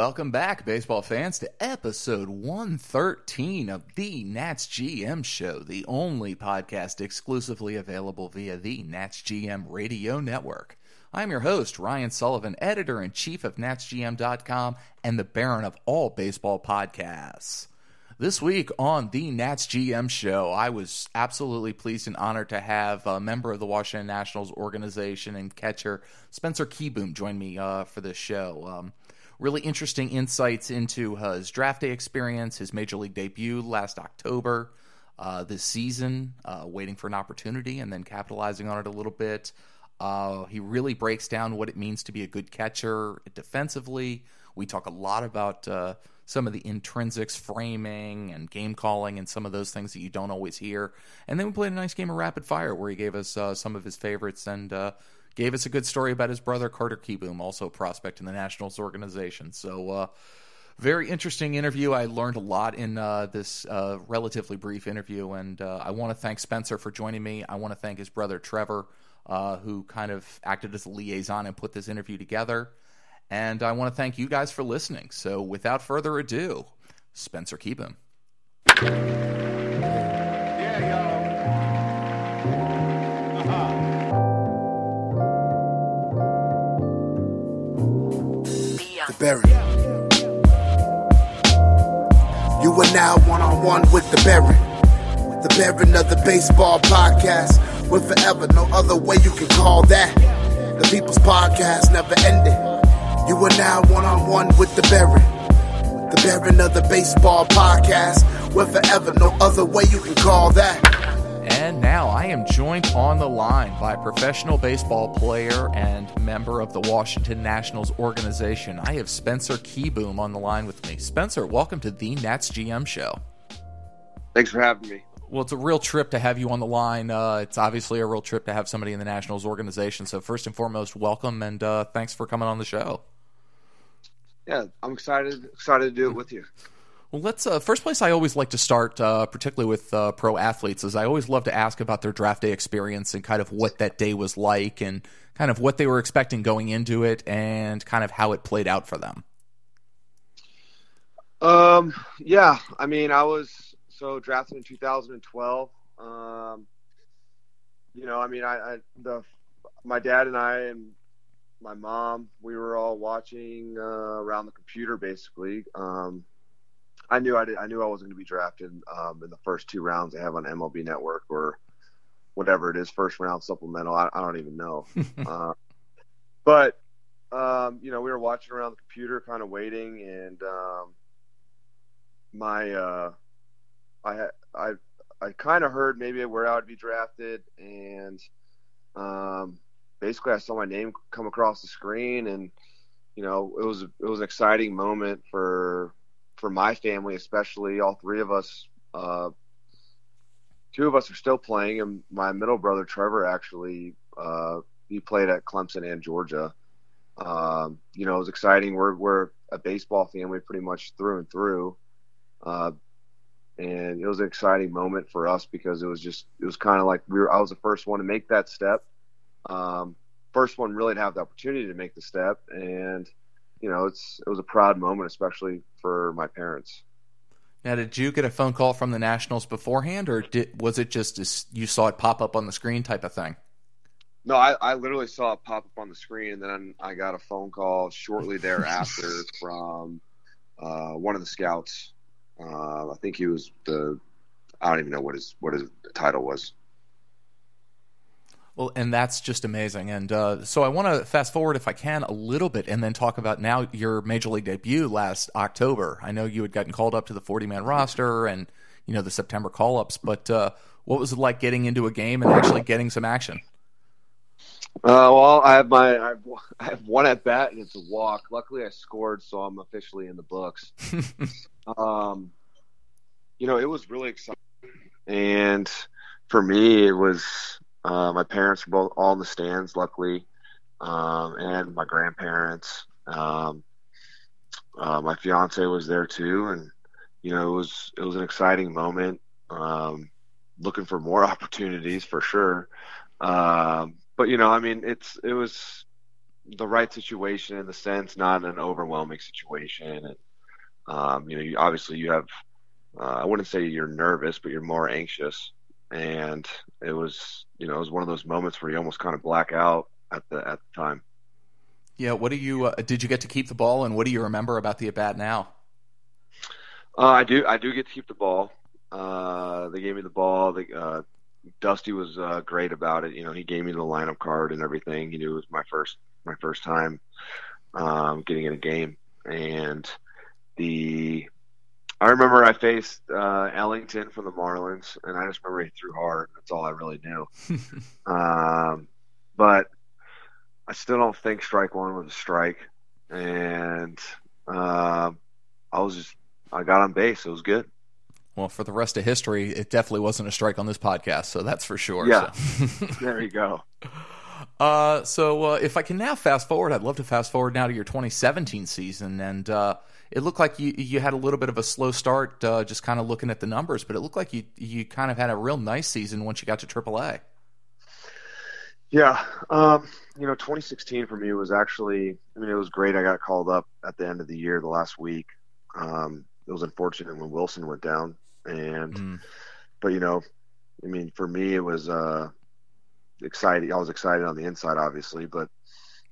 welcome back, baseball fans, to episode 113 of the Nats GM Show, the only podcast exclusively available via the Nats GM Radio Network. I'm your host, Ryan Sullivan, editor in chief of NatsGM.com and the baron of all baseball podcasts. This week on the Nats GM Show, I was absolutely pleased and honored to have a member of the Washington Nationals organization and catcher Spencer Kieboom join me uh, for this show. Um, really interesting insights into his draft day experience, his major league debut last October, uh, this season, uh, waiting for an opportunity and then capitalizing on it a little bit. Uh, he really breaks down what it means to be a good catcher defensively. We talk a lot about uh, some of the intrinsics, framing and game calling, and some of those things that you don't always hear. And then we played a nice game of rapid fire where he gave us uh, some of his favorites and uh, gave us a good story about his brother Carter Kieboom, also a prospect in the Nationals organization. So, uh, very interesting interview. I learned a lot in uh, this uh, relatively brief interview, and uh, I want to thank Spencer for joining me. I want to thank his brother Trevor, uh, who kind of acted as a liaison and put this interview together. And I want to thank you guys for listening. So, without further ado, Spencer Kieboom. Baron. You are now one on one with the Baron. The Baron of the Baseball Podcast. With forever, no other way you can call that. The People's Podcast never ending. You are now one on one with the Baron. The Baron of the Baseball Podcast. With forever, no other way you can call that. And now I am joined on the line by professional baseball player and member of the Washington Nationals organization. I have Spencer Kieboom on the line with me. Spencer, welcome to the Nats GM show. Thanks for having me. Well, it's a real trip to have you on the line. Uh, it's obviously a real trip to have somebody in the Nationals organization. So, first and foremost, welcome and uh, thanks for coming on the show. Yeah, I'm excited excited to do it with you. Well, let's uh, first place I always like to start, uh, particularly with uh, pro athletes, is I always love to ask about their draft day experience and kind of what that day was like, and kind of what they were expecting going into it, and kind of how it played out for them. Um, yeah, I mean, I was so drafted in 2012. Um, you know, I mean, I, I the my dad and I and my mom, we were all watching uh, around the computer basically. Um, I knew I did. I knew I wasn't going to be drafted um, in the first two rounds they have on MLB Network or whatever it is, first round supplemental. I, I don't even know. uh, but um, you know, we were watching around the computer, kind of waiting, and um, my uh, I had I I kind of heard maybe where I would be drafted, and um, basically I saw my name come across the screen, and you know, it was it was an exciting moment for for my family, especially all three of us, uh, two of us are still playing, and my middle brother Trevor actually uh, he played at Clemson and Georgia. Um, you know, it was exciting. We're we're a baseball family pretty much through and through, uh, and it was an exciting moment for us because it was just it was kind of like we were. I was the first one to make that step, um, first one really to have the opportunity to make the step, and you know, it's it was a proud moment, especially for my parents. Now, did you get a phone call from the Nationals beforehand, or did, was it just you saw it pop up on the screen type of thing? No, I, I literally saw it pop up on the screen, and then I got a phone call shortly thereafter from uh, one of the scouts. Uh, I think he was the I don't even know what his what his title was. Well, and that's just amazing. And uh, so I want to fast forward, if I can, a little bit and then talk about now your major league debut last October. I know you had gotten called up to the 40 man roster and, you know, the September call ups, but uh, what was it like getting into a game and actually getting some action? Uh, well, I have my I have, I have one at bat and it's a walk. Luckily, I scored, so I'm officially in the books. um, you know, it was really exciting, and for me, it was uh, my parents were both all in the stands, luckily, um, and my grandparents. Um, uh, my fiance was there too, and you know it was it was an exciting moment. Um, looking for more opportunities for sure, um, but you know, I mean, it's it was the right situation in the sense, not an overwhelming situation. And um, you know, you, obviously you have. Uh, I wouldn't say you're nervous, but you're more anxious. And it was, you know, it was one of those moments where you almost kind of black out at the at the time. Yeah. What do you? Uh, did you get to keep the ball, and what do you remember about the at bat now? Uh, I do. I do get to keep the ball. Uh, they gave me the ball. The, uh, Dusty was uh, great about it. You know, he gave me the lineup card and everything. He knew it was my first my first time um, getting in a game, and the I remember I faced uh, Ellington from the Marlins, and I just remember he threw hard. That's all I really knew. um, but I still don't think strike one was a strike, and uh, I was just I got on base. It was good. Well, for the rest of history, it definitely wasn't a strike on this podcast, so that's for sure. Yeah, so. there you go. Uh, so uh, if I can now fast forward, I'd love to fast forward now to your 2017 season, and uh, it looked like you you had a little bit of a slow start, uh, just kind of looking at the numbers, but it looked like you you kind of had a real nice season once you got to AAA. Yeah, um, you know, 2016 for me was actually, I mean, it was great. I got called up at the end of the year, the last week. Um, it was unfortunate when Wilson went down, and mm. but you know, I mean, for me, it was uh, exciting. I was excited on the inside, obviously, but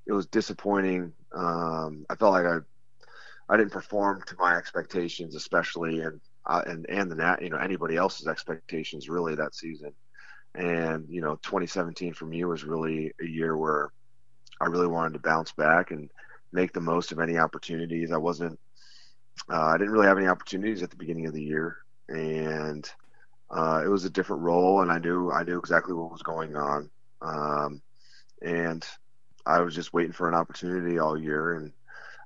it was disappointing. Um, I felt like I I didn't perform to my expectations, especially and uh, and and the you know anybody else's expectations really that season. And you know, 2017 for me was really a year where I really wanted to bounce back and make the most of any opportunities. I wasn't. Uh, I didn't really have any opportunities at the beginning of the year, and uh, it was a different role, and I knew I knew exactly what was going on. Um, and I was just waiting for an opportunity all year, and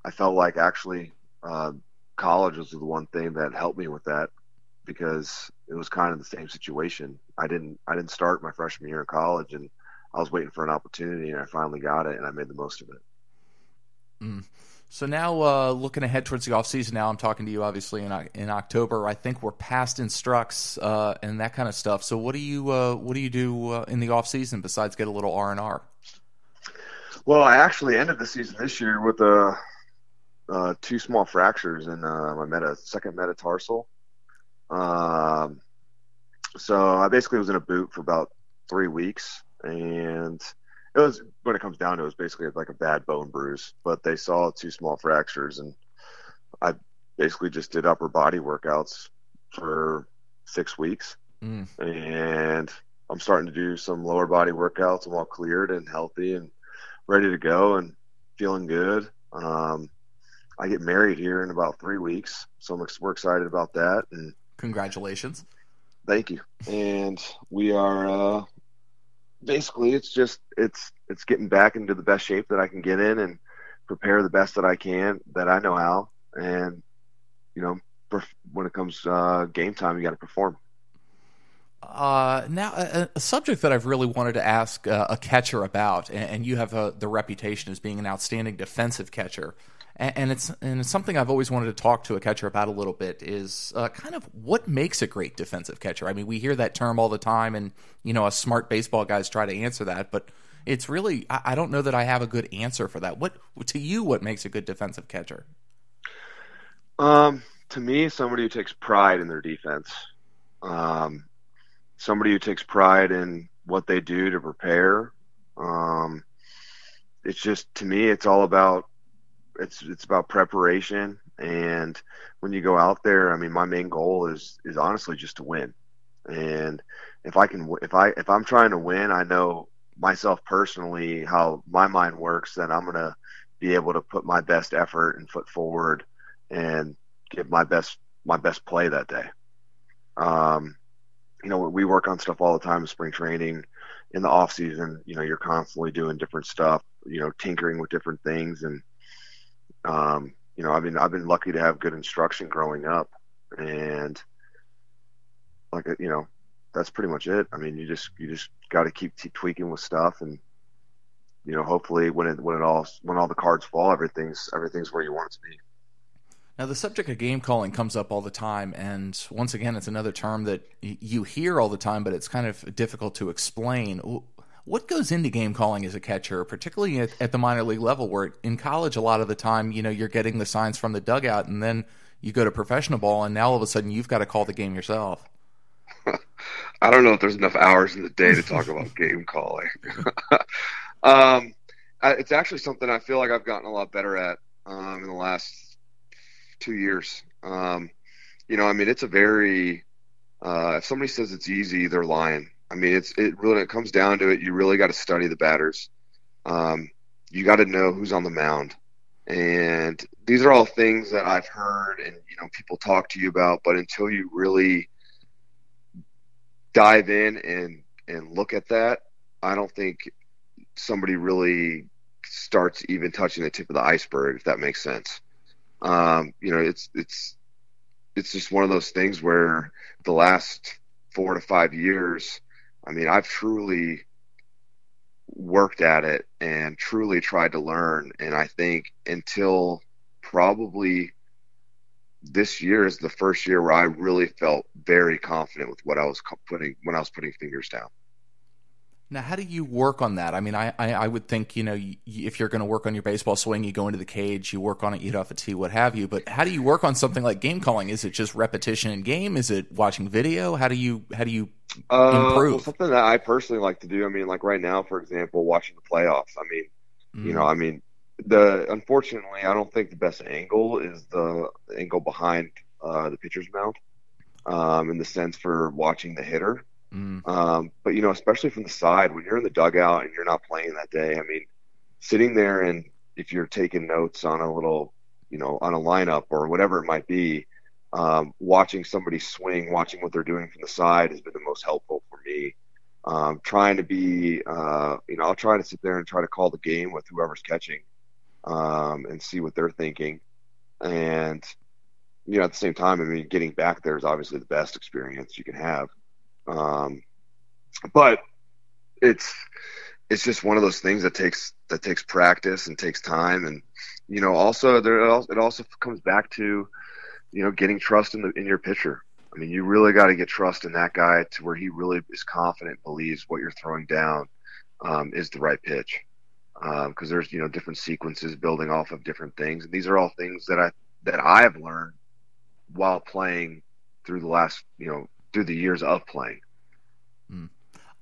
I felt like actually uh, college was the one thing that helped me with that because it was kind of the same situation. I didn't I didn't start my freshman year in college, and I was waiting for an opportunity, and I finally got it, and I made the most of it. Mm. So now, uh, looking ahead towards the off season, now I'm talking to you obviously in in October. I think we're past instructs uh, and that kind of stuff. So what do you uh, what do you do uh, in the off season besides get a little R and R? Well, I actually ended the season this year with a uh, two small fractures in uh, my meta second metatarsal. Um, so I basically was in a boot for about three weeks, and it was when it comes down to it, it was basically like a bad bone bruise. But they saw two small fractures, and I basically just did upper body workouts for six weeks, mm. and I'm starting to do some lower body workouts. I'm all cleared and healthy and ready to go and feeling good. Um, I get married here in about three weeks, so I'm we're excited about that. And congratulations! Thank you. And we are uh, basically it's just it's it's getting back into the best shape that I can get in and prepare the best that I can that I know how and you know when it comes uh, game time you got to perform uh, now a, a, subject that I've really wanted to ask uh, a catcher about and, and you have uh, the reputation as being an outstanding defensive catcher and, it's and it's something I've always wanted to talk to a catcher about a little bit is uh, kind of what makes a great defensive catcher. I mean, we hear that term all the time, and you know, us smart baseball guys try to answer that, but it's really I, I don't know that I have a good answer for that. What to you, what makes a good defensive catcher? Um, to me, somebody who takes pride in their defense. Um, somebody who takes pride in what they do to prepare. Um, it's just to me, it's all about it's it's about preparation. And when you go out there i mean my main goal is is honestly just to win. And if i can if i if i'm trying to win i know myself personally how my mind works then i'm going to be able to put my best effort and foot forward and give my best my best play that day. Um you know we work on stuff all the time in spring training in the off season you know you're constantly doing different stuff you know tinkering with different things. And um, you know, I've been I've been lucky to have good instruction growing up, and like you know, that's pretty much it. I mean, you just you just got to keep t- tweaking with stuff, and you know, hopefully when it when it all when all the cards fall, everything's everything's where you want it to be. Now, the subject of game calling comes up all the time, and once again, it's another term that you hear all the time, but it's kind of difficult to explain. What goes into game calling as a catcher, particularly at, at the minor league level, where in college a lot of the time, you know, you're getting the signs from the dugout, and then you go to professional ball, and now all of a sudden you've got to call the game yourself. I don't know if there's enough hours in the day to talk about game calling. um, it's actually something I feel like I've gotten a lot better at um, in the last two years. Um, you know, I mean, it's a very uh, if somebody says it's easy, they're lying. I mean, it's it really when it comes down to it, you really got to study the batters. Um, you got to know who's on the mound, and these are all things that I've heard and you know people talk to you about, but until you really dive in and and look at that, I don't think somebody really starts even touching the tip of the iceberg, if that makes sense. Um, you know, it's it's it's just one of those things where the last four to five years, I mean, I've truly worked at it and truly tried to learn. And I think until probably this year is the first year where I really felt very confident with what I was putting when I was putting fingers down. Now, how do you work on that? I mean, I, I, I would think, you know, you, if you're going to work on your baseball swing, you go into the cage, you work on it, you hit off a tee, what have you. But how do you work on something like game calling? Is it just repetition in game? Is it watching video? How do you how do you uh, improve? Well, something that I personally like to do. I mean, like right now, for example, watching the playoffs. I mean, mm. you know, I mean, the unfortunately, I don't think the best angle is the angle behind uh, the pitcher's mount, um, in the sense for watching the hitter. Mm. Um, but you know, especially from the side, when you're in the dugout and you're not playing that day, I mean, sitting there and if you're taking notes on a little, you know, on a lineup or whatever it might be, um, watching somebody swing, watching what they're doing from the side has been the most helpful for me. Um, trying to be, uh, you know, I'll try to sit there and try to call the game with whoever's catching um, and see what they're thinking. And, you know, at the same time, I mean, getting back there is obviously the best experience you can have. Um, but it's it's just one of those things that takes that takes practice and takes time, and you know, also there it also comes back to you know getting trust in the in your pitcher. I mean, you really got to get trust in that guy to where he really is confident, believes what you're throwing down um, is the right pitch. Because um, there's you know different sequences building off of different things, and these are all things that I that I have learned while playing through the last you know through the years of playing. Mm.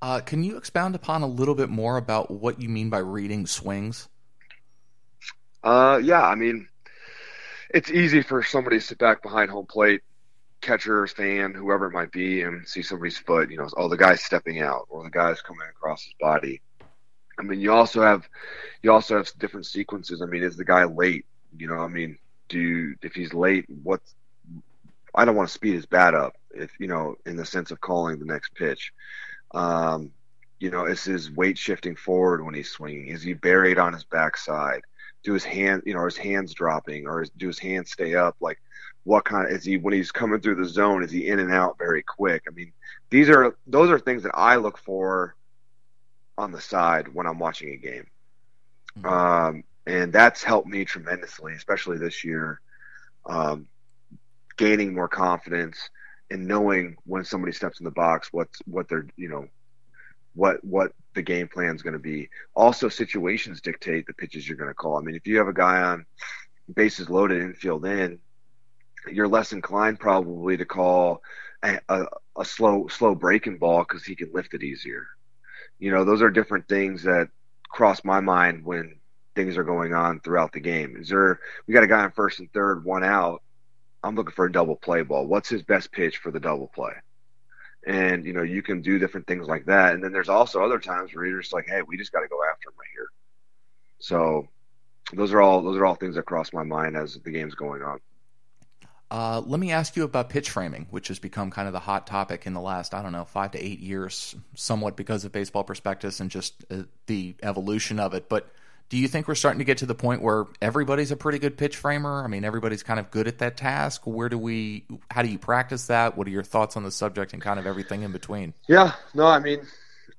Uh, can you expound upon a little bit more about what you mean by reading swings? Uh, yeah, I mean, it's easy for somebody to sit back behind home plate, catcher, fan, whoever it might be, and see somebody's foot. You know, oh, the guy's stepping out, or the guy's coming across his body. I mean, you also have you also have different sequences. I mean, is the guy late? You know, I mean, do if he's late, what? I don't want to speed his bat up, if you know, in the sense of calling the next pitch. Um, you know, is his weight shifting forward when he's swinging? Is he buried on his backside? Do his hand, you know, his hands dropping, or is, do his hands stay up? Like, what kind of is he when he's coming through the zone? Is he in and out very quick? I mean, these are those are things that I look for on the side when I'm watching a game, mm-hmm. um, and that's helped me tremendously, especially this year. Um, gaining more confidence and knowing when somebody steps in the box what's what they're you know what what the game plan is going to be. Also, situations dictate the pitches you're going to call. I mean, if you have a guy on bases loaded, infield in, you're less inclined probably to call a, a, a slow slow breaking ball because he can lift it easier. You know, those are different things that cross my mind when things are going on throughout the game. Is there we got a guy on first and third, one out. I'm looking for a double play ball. What's his best pitch for the double play? And you know, you can do different things like that. And then there's also other times where you're just like, hey, we just got to go after him right here. So those are all those are all things that cross my mind as the game's going on. Uh, let me ask you about pitch framing, which has become kind of the hot topic in the last, I don't know, five to eight years, somewhat because of baseball prospectus and just uh, the evolution of it. But do you think we're starting to get to the point where everybody's a pretty good pitch framer? I mean, everybody's kind of good at that task. Where do we? How do you practice that? What are your thoughts on the subject and kind of everything in between? Yeah, no, I mean,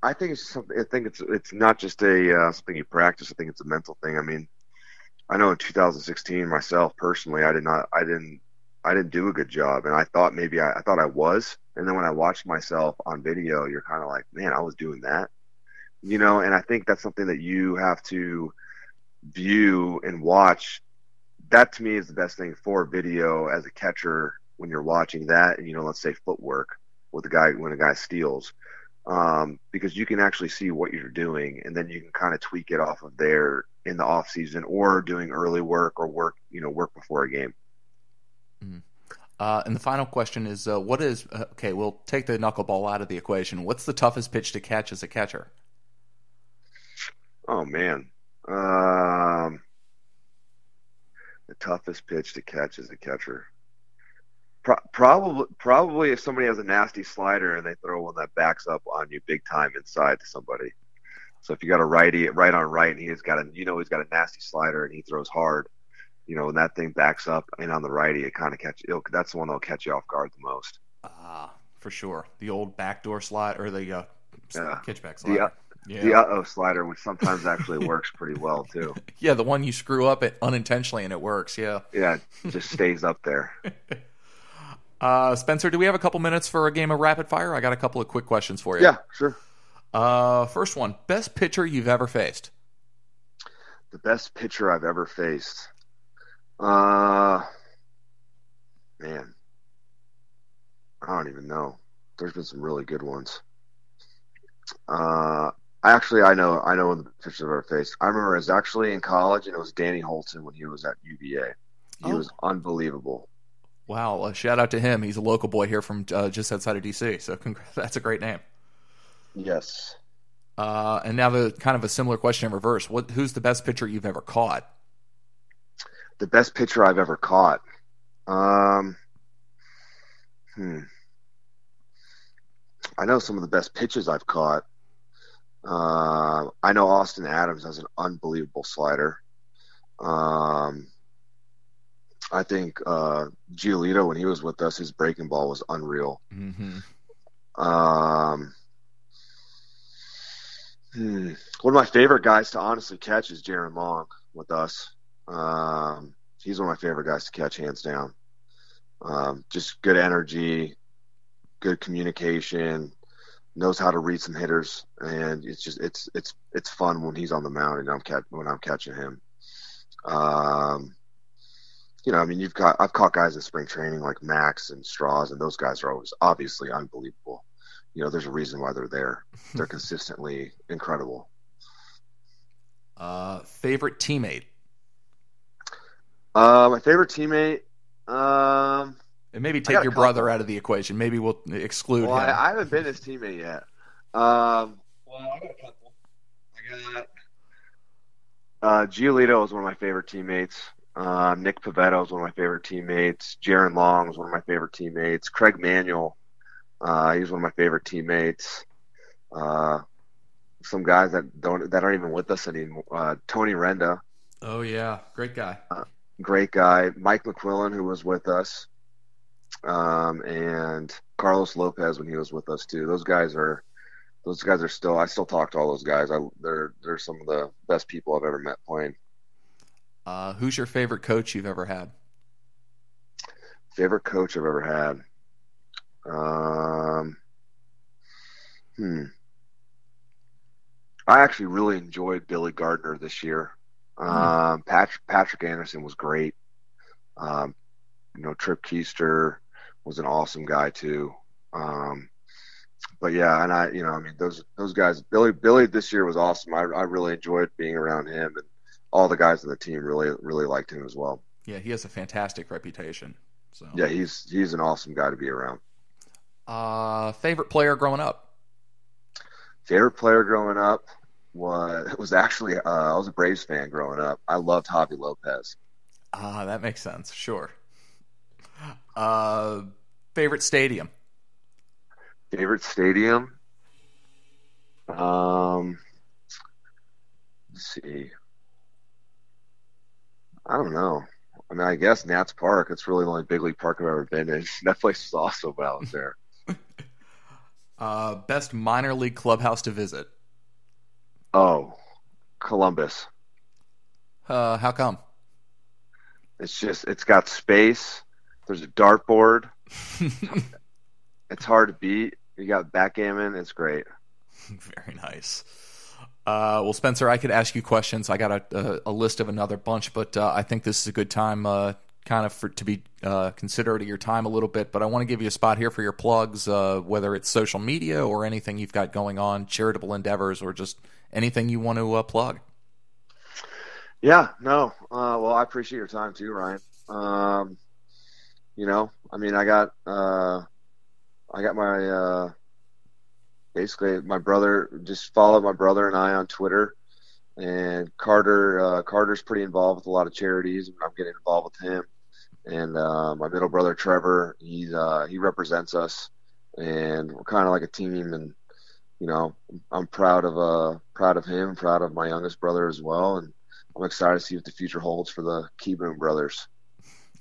I think it's something. I think it's it's not just a uh, something you practice. I think it's a mental thing. I mean, I know in 2016 myself personally, I did not, I didn't, I didn't do a good job, and I thought maybe I, I thought I was. And then when I watched myself on video, you're kind of like, man, I was doing that you know, and I think that's something that you have to view and watch. That to me is the best thing for video as a catcher when you're watching that, and you know, let's say footwork with a guy when a guy steals, um, because you can actually see what you're doing, and then you can kind of tweak it off of there in the off season or doing early work or work, you know, work before a game. Mm-hmm. Uh, and the final question is, uh, what is uh, okay? We'll take the knuckleball out of the equation. What's the toughest pitch to catch as a catcher? Oh man, um, the toughest pitch to catch is a catcher. Pro- probably, probably if somebody has a nasty slider and they throw one that backs up on you big time inside to somebody. So if you got a righty right on right and he's got a, you know, he's got a nasty slider and he throws hard, you know, when that thing backs up and on the righty, it kind of catch. That's the one that'll catch you off guard the most. Ah, uh, for sure. The old backdoor slot or the uh, yeah. catchback slider. The, yeah. the uh-oh slider, which sometimes actually works pretty well too. Yeah, the one you screw up it unintentionally and it works. Yeah. Yeah, it just stays up there. Uh, Spencer, do we have a couple minutes for a game of rapid fire? I got a couple of quick questions for you. Yeah, sure. Uh, first one: best pitcher you've ever faced. The best pitcher I've ever faced. Uh, man, I don't even know. There's been some really good ones. Uh, actually, I know, I know the pitchers I've face. I remember I was actually in college, and it was Danny Hultzen when he was at UVA. He oh. was unbelievable. Wow! Uh, shout out to him. He's a local boy here from uh, just outside of DC. So that's a great name. Yes. Uh, and now the kind of a similar question in reverse. What? Who's the best pitcher you've ever caught? The best pitcher I've ever caught. Um, hmm. I know some of the best pitches I've caught. Uh, I know Austin Adams has an unbelievable slider. Um, I think uh, Giolito, when he was with us, his breaking ball was unreal. Mm-hmm. Um, hmm. One of my favorite guys to honestly catch is Jaron Long with us. Um, he's one of my favorite guys to catch, hands down. Um, just good energy, good communication, knows how to read some hitters, and it's just it's it's it's fun when he's on the mound and I'm cat when I'm catching him. Um, you know, I mean, you've got I've caught guys in spring training like Max and Stras, and those guys are always obviously unbelievable. You know, there's a reason why they're there. They're consistently incredible. Uh, favorite teammate? Uh, my favorite teammate. Um, and maybe take your brother out of the equation. Maybe we'll exclude well, him. I, I, haven't been his teammate yet. Um, well, I got a couple. I got uh, Giolito is one of my favorite teammates. Uh, Nick Pivetta is one of my favorite teammates. Jaron Long is one of my favorite teammates. Craig Manuel, uh, he's one of my favorite teammates. Uh, some guys that don't that aren't even with us anymore. Uh, Tony Renda. Oh yeah, great guy. Uh, great guy. Mike McQuillan, who was with us, um, and Carlos Lopez when he was with us too. Those guys are those guys are still. I still talk to all those guys. I, they're they're some of the best people I've ever met playing. Uh, who's your favorite coach you've ever had? Favorite coach I've ever had. Um, hmm. I actually really enjoyed Billy Gardner this year. Hmm. Um, Patrick, Patrick Anderson was great. Um, you know, Tripp Keister was an awesome guy too. Um, but yeah, and I, you know, I mean, those those guys, Billy, Billy this year was awesome. I, I really enjoyed being around him, and all the guys on the team really really liked him as well. Yeah, he has a fantastic reputation. So yeah, he's he's an awesome guy to be around. Uh, favorite player growing up? Favorite player growing up was was actually uh, I was a Braves fan growing up. I loved Javy Lopez. Ah, that makes sense. Sure. Uh, favorite stadium? Favorite stadium? Um, let's see. I don't know. I mean, I guess Nats Park. It's really the only big league park I've ever been in. That place is awesome when I was there. uh, best minor league clubhouse to visit? Oh, Columbus. Uh, how come? It's just it's got space. There's a dartboard. it's hard to beat. You got backgammon. It's great. Very nice. Uh, well, Spencer, I could ask you questions. I got a, a, a list of another bunch, but uh, I think this is a good time, uh, kind of, for, to be uh, considerate of your time a little bit. But I want to give you a spot here for your plugs, uh, whether it's social media or anything you've got going on, charitable endeavors, or just anything you want to uh, plug. Yeah, no. well, I appreciate your time too, Ryan. Um, you know, I mean, I got uh, I got my uh, basically my brother just followed my brother and I on Twitter. And Carter uh, Carter's pretty involved with a lot of charities. And I'm getting involved with him. And uh, my middle brother Trevor, he's uh, he represents us, and we're kind of like a team. And you know, I'm proud of uh proud of him, proud of my youngest brother as well, and I'm excited to see what the future holds for the Kieboom brothers.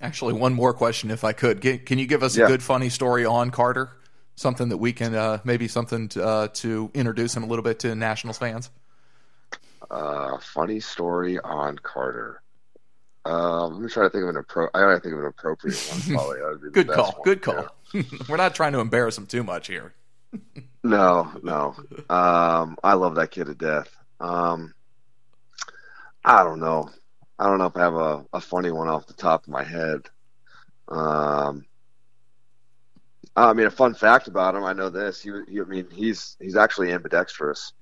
Actually, one more question, if I could. Can you give us a good, funny story on Carter? something that we can uh, maybe something to, uh, to introduce him a little bit to Nationals fans? Uh, funny story on Carter. Um, let me try to think of an appro- I gotta think of an appropriate one. Probably good call. One. Good call. Yeah. We're not trying to embarrass him too much here. no, no. Um, I love that kid to death. Um, I don't know. I don't know if I have a, a funny one off the top of my head. Um, I mean, a fun fact about him. I know this. He, he I mean, he's he's actually ambidextrous.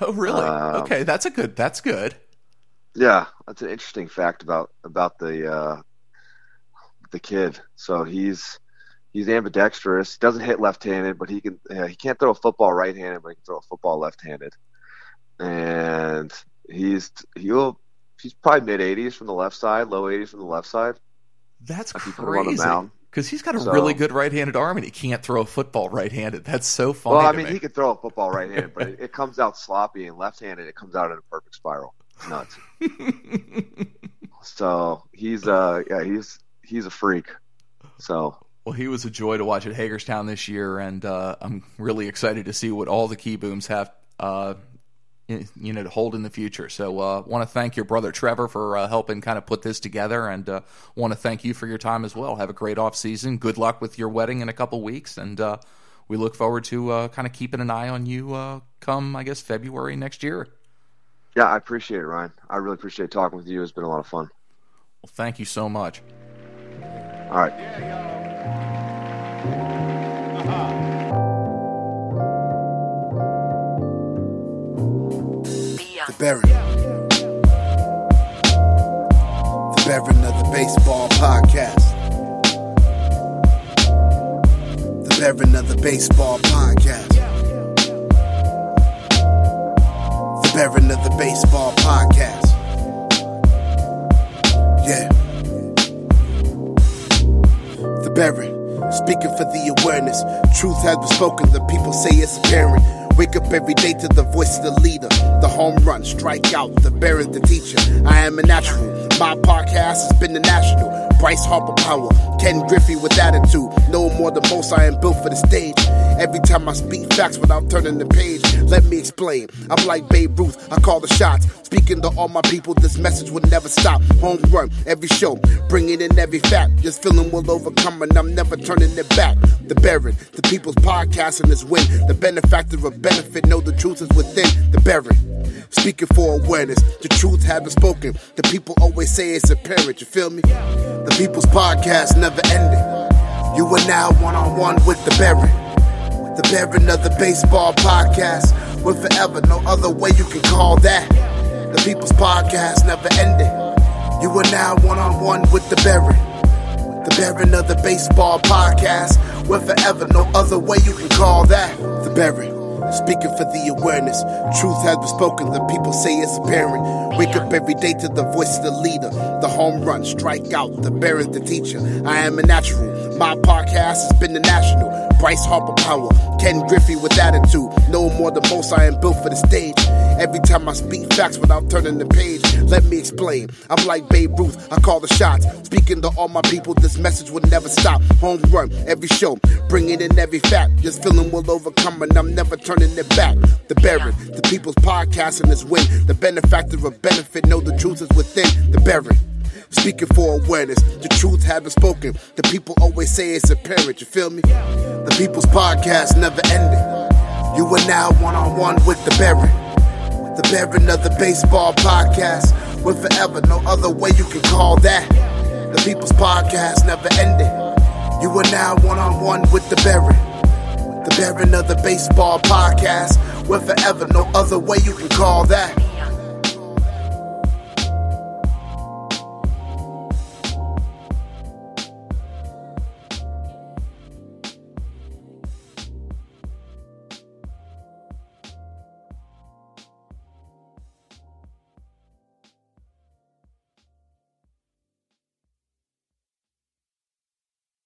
Oh, really? Um, okay, that's a good. That's good. Yeah, that's an interesting fact about about the uh, the kid. So he's he's ambidextrous. He doesn't hit left-handed, but he can. Yeah, he can't throw a football right-handed, but he can throw a football left-handed. And he's he'll he's probably mid 80s from the left side, low 80s from the left side. That's crazy because he's got a so, really good right-handed arm and he can't throw a football right-handed. That's so funny. Well, I mean, me. he could throw a football right-handed, but it, it, comes out sloppy, and left-handed it comes out in a perfect spiral. It's nuts. so he's uh yeah he's he's a freak. So well, he was a joy to watch at Hagerstown this year, and uh, I'm really excited to see what all the Kiebooms have uh, you know to hold in the future. So, uh, want to thank your brother Trevor for uh, helping kind of put this together, and uh, want to thank you for your time as well. Have a great off season. Good luck with your wedding in a couple weeks, and uh, we look forward to uh, kind of keeping an eye on you uh, come, I guess, February next year. Yeah, I appreciate it, Ryan. I really appreciate talking with you. It's been a lot of fun. Well, thank you so much. All right. The Baron. The Baron of the Baseball Podcast. The Baron of the Baseball Podcast. The Baron of the Baseball Podcast. Yeah. The Baron. Speaking for the awareness. Truth has been spoken, the people say it's apparent. Wake up every day to the voice of the leader, the home run, strike out, the bearer, the teacher. I am a natural. My podcast has been the national. Bryce Harper power, Ken Griffey with attitude. No more than most, I am built for the stage. Every time I speak facts without turning the page, let me explain. I'm like Babe Ruth, I call the shots. Speaking to all my people, this message will never stop. Home run, every show, bringing in every fact. This feeling will overcome, and I'm never turning it back. The Baron, the people's podcast, and this win. The benefactor of benefit, know the truth is within. The Baron, speaking for awareness. The truth been spoken. The people always say it's apparent, you feel me? The people's podcast never ending. You are now one on one with the Baron. The Baron of the Baseball Podcast. With forever, no other way you can call that. The people's podcast never ending. You are now one on one with the Baron. The Baron of the Baseball Podcast. With forever, no other way you can call that. The Baron. Speaking for the awareness. Truth has been spoken, the people say it's apparent. Wake up every day to the voice of the leader. The home run, strike out, the bearer, the teacher. I am a natural. My podcast has been the national. Bryce Harper power, Ken Griffey with attitude. No more than most, I am built for the stage. Every time I speak facts without turning the page, let me explain. I'm like Babe Ruth, I call the shots. Speaking to all my people, this message will never stop. Home run, every show, bringing in every fact. This feeling will overcome, and I'm never turning it back. The Baron, the people's podcast, and this win. The benefactor of benefit, know the truth is within. The Baron. Speaking for awareness, the truth been spoken. The people always say it's apparent, you feel me? The people's podcast never ending. You are now one on one with the Baron. The Baron of the Baseball Podcast. With forever, no other way you can call that. The People's Podcast never ending. You are now one on one with the Baron. The Baron of the Baseball Podcast. With forever, no other way you can call that.